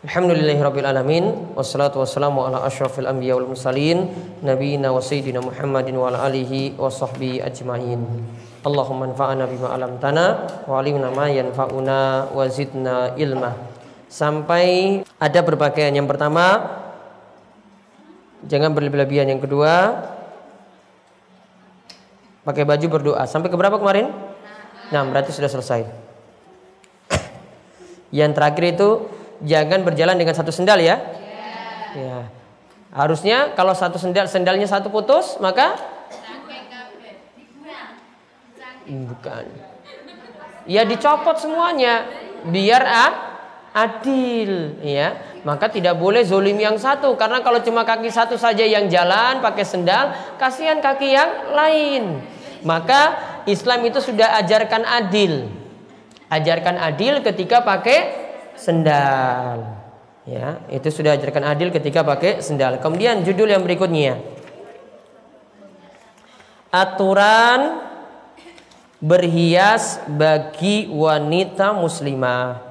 Alhamdulillahirrabbilalamin Wassalatu wassalamu ala ashrafil anbiya wal mursalin Nabiina wa sayyidina Muhammadin wa ala alihi wa sahbihi ajma'in. Allahumma anfa'ana bima alamtana Wa alimna ma yanfa'una wa zidna ilma. Sampai ada berpakaian yang pertama Jangan berlebihan yang kedua. Pakai baju berdoa. Sampai ke berapa kemarin? Nah berarti sudah selesai. Yang terakhir itu jangan berjalan dengan satu sendal ya. Ya. Harusnya kalau satu sendal sendalnya satu putus, maka bukan. Ya dicopot semuanya biar ah, adil ya. Maka tidak boleh zolim yang satu karena kalau cuma kaki satu saja yang jalan pakai sendal, kasihan kaki yang lain. Maka Islam itu sudah ajarkan adil. Ajarkan adil ketika pakai sendal. Ya, itu sudah ajarkan adil ketika pakai sendal. Kemudian judul yang berikutnya. Aturan berhias bagi wanita muslimah.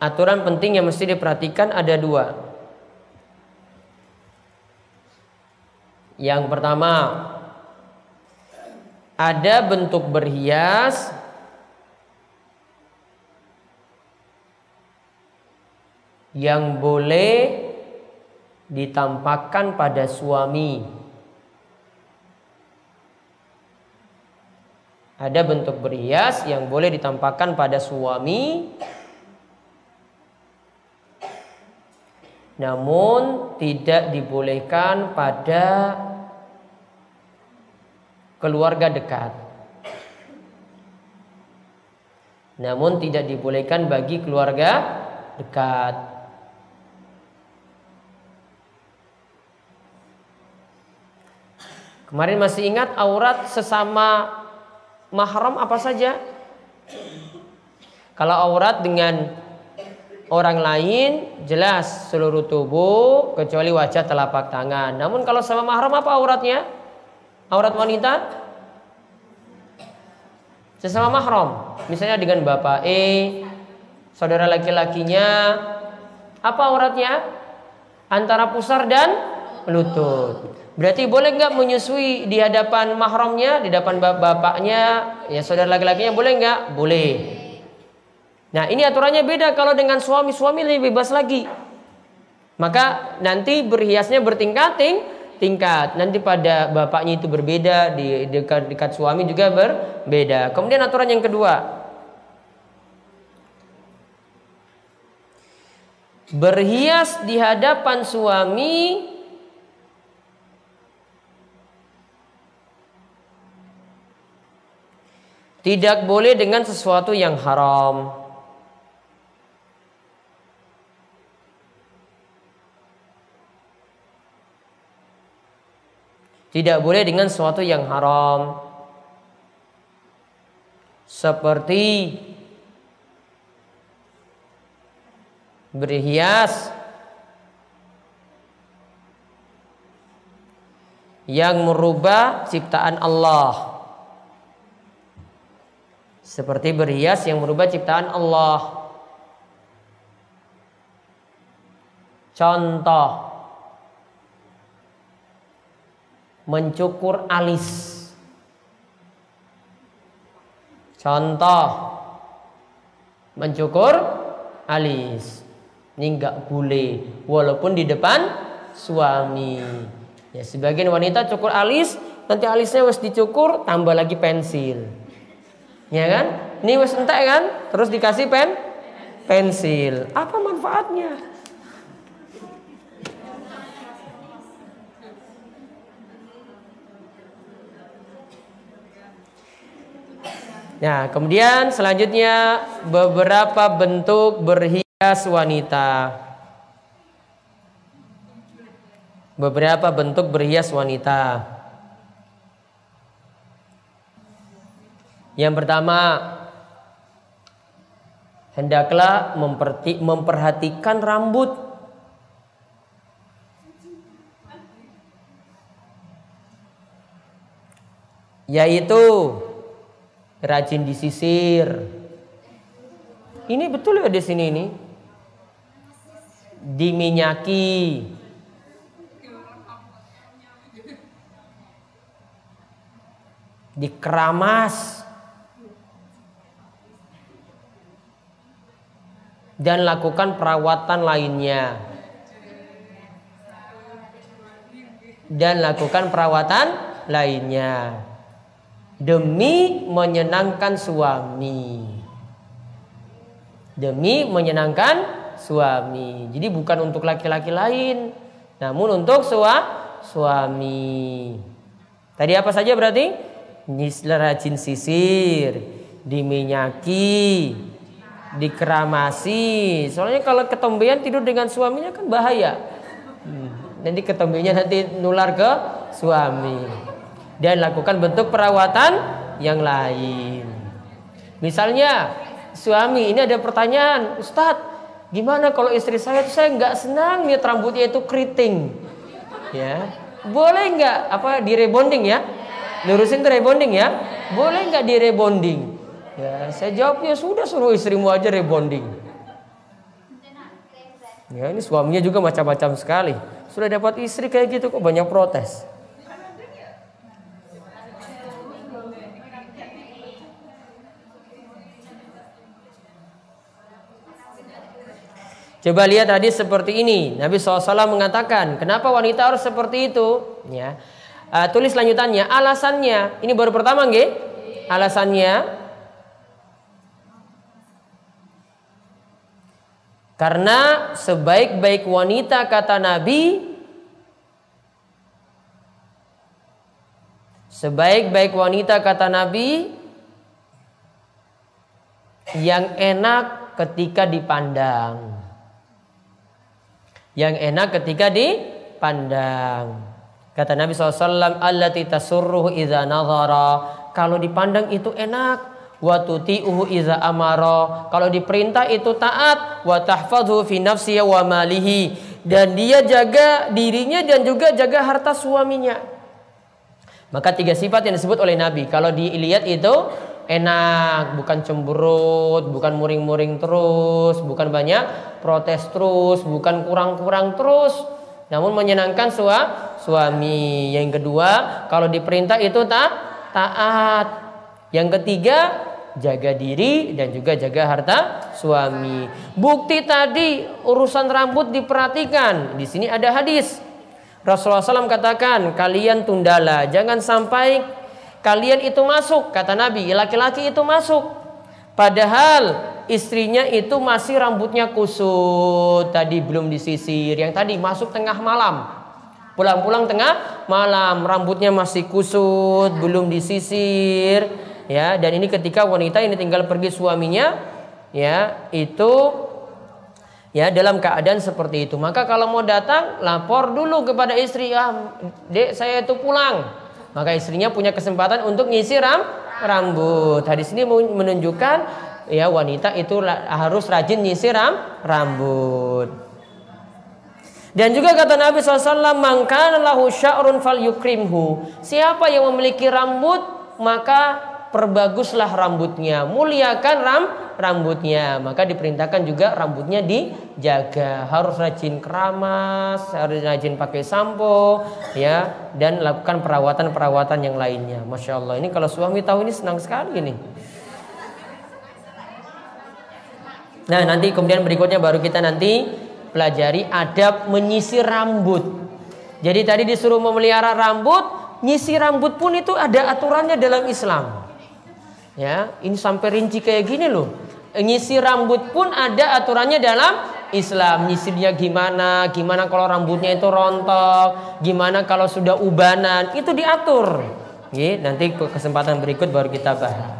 Aturan penting yang mesti diperhatikan ada dua. Yang pertama, ada bentuk berhias yang boleh ditampakkan pada suami. Ada bentuk berhias yang boleh ditampakkan pada suami namun tidak dibolehkan pada keluarga dekat. Namun tidak dibolehkan bagi keluarga dekat. Kemarin masih ingat aurat sesama mahram apa saja? Kalau aurat dengan orang lain jelas seluruh tubuh kecuali wajah telapak tangan. Namun kalau sama mahram apa auratnya? Aurat wanita? Sesama mahram. Misalnya dengan bapak E, saudara laki-lakinya, apa auratnya? Antara pusar dan lutut. Berarti boleh nggak menyusui di hadapan mahramnya, di hadapan bapaknya, ya saudara laki-lakinya boleh nggak? Boleh. Nah ini aturannya beda kalau dengan suami suami lebih bebas lagi. Maka nanti berhiasnya bertingkat tingkat. Nanti pada bapaknya itu berbeda, di dekat dekat suami juga berbeda. Kemudian aturan yang kedua, berhias di hadapan suami Tidak boleh dengan sesuatu yang haram. Tidak boleh dengan sesuatu yang haram. Seperti berhias yang merubah ciptaan Allah. Seperti berhias yang merubah ciptaan Allah. Contoh mencukur alis. Contoh mencukur alis. Ini enggak boleh walaupun di depan suami. Ya, sebagian wanita cukur alis, nanti alisnya harus dicukur tambah lagi pensil. Ya kan? Ini wes entek kan? Terus dikasih pen pensil. Apa manfaatnya? Nah, kemudian selanjutnya beberapa bentuk berhias wanita. Beberapa bentuk berhias wanita. Yang pertama, hendaklah memperhatikan rambut yaitu rajin disisir. Ini betul ya di sini ini. Diminyaki. Dikeramas. Dan lakukan perawatan lainnya. Dan lakukan perawatan lainnya demi menyenangkan suami. Demi menyenangkan suami. Jadi bukan untuk laki-laki lain, namun untuk sua, suami. Tadi apa saja berarti? Nisla rajin sisir, diminyaki, dikeramasi. Soalnya kalau ketombean tidur dengan suaminya kan bahaya. Nanti ketombeannya nanti nular ke suami dan lakukan bentuk perawatan yang lain. Misalnya suami ini ada pertanyaan, Ustadz, gimana kalau istri saya itu saya nggak senang lihat rambutnya itu keriting, ya boleh nggak apa di rebonding ya? Lurusin rebonding ya? Boleh nggak di rebonding? Ya, saya jawabnya sudah suruh istrimu aja rebonding. Ya, ini suaminya juga macam-macam sekali. Sudah dapat istri kayak gitu kok banyak protes. Coba lihat hadis seperti ini. Nabi SAW mengatakan, kenapa wanita harus seperti itu? Ya, uh, tulis lanjutannya. Alasannya, ini baru pertama, nggih? Alasannya karena sebaik-baik wanita kata Nabi Sebaik-baik wanita kata Nabi yang enak ketika dipandang yang enak ketika dipandang. Kata Nabi SAW, Allati nazara. Kalau dipandang itu enak. Wa tuti'uhu idza amara. Kalau diperintah itu taat. Wa tahfadhu fi nafsi wa malihi. Dan dia jaga dirinya dan juga jaga harta suaminya. Maka tiga sifat yang disebut oleh Nabi. Kalau dilihat itu enak, bukan cemberut, bukan muring-muring terus, bukan banyak protes terus, bukan kurang-kurang terus, namun menyenangkan sua, suami. Yang kedua, kalau diperintah itu tak taat. Yang ketiga, jaga diri dan juga jaga harta suami. Bukti tadi urusan rambut diperhatikan. Di sini ada hadis. Rasulullah SAW katakan, kalian tundala, jangan sampai kalian itu masuk kata Nabi. Laki-laki itu masuk. Padahal istrinya itu masih rambutnya kusut. Tadi belum disisir. Yang tadi masuk tengah malam. Pulang-pulang tengah malam. Rambutnya masih kusut belum disisir ya dan ini ketika wanita ini tinggal pergi suaminya ya itu ya dalam keadaan seperti itu maka kalau mau datang lapor dulu kepada istri ah dek saya itu pulang maka istrinya punya kesempatan untuk ngisi ram, rambut. Hadis ini menunjukkan ya wanita itu harus rajin nyisir ram, rambut. Dan juga kata Nabi SAW, Mangkana lahu sya'run fal yukrimhu. Siapa yang memiliki rambut, maka perbaguslah rambutnya, muliakan ram rambutnya. Maka diperintahkan juga rambutnya dijaga, harus rajin keramas, harus rajin pakai sampo, ya, dan lakukan perawatan-perawatan yang lainnya. Masya Allah, ini kalau suami tahu ini senang sekali ini. Nah, nanti kemudian berikutnya baru kita nanti pelajari adab menyisir rambut. Jadi tadi disuruh memelihara rambut, nyisir rambut pun itu ada aturannya dalam Islam. Ya, ini sampai rinci kayak gini loh. Ngisi rambut pun ada aturannya dalam Islam. Nyisirnya gimana? Gimana kalau rambutnya itu rontok? Gimana kalau sudah ubanan? Itu diatur. Ya, nanti kesempatan berikut baru kita bahas.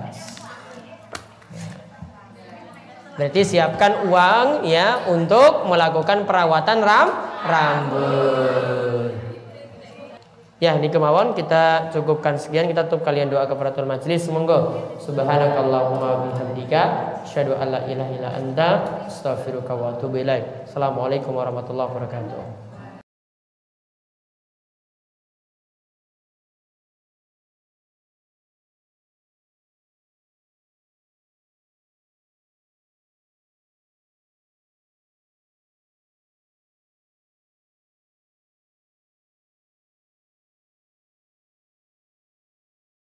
Berarti siapkan uang ya untuk melakukan perawatan ram rambut. Ya, ini kemauan kita cukupkan sekian kita tutup kalian doa kafaratul majlis. Semoga subhanakallahumma bihamdika asyhadu an la ilaha illa anta astaghfiruka wa atubu ilaik. Assalamualaikum warahmatullahi wabarakatuh.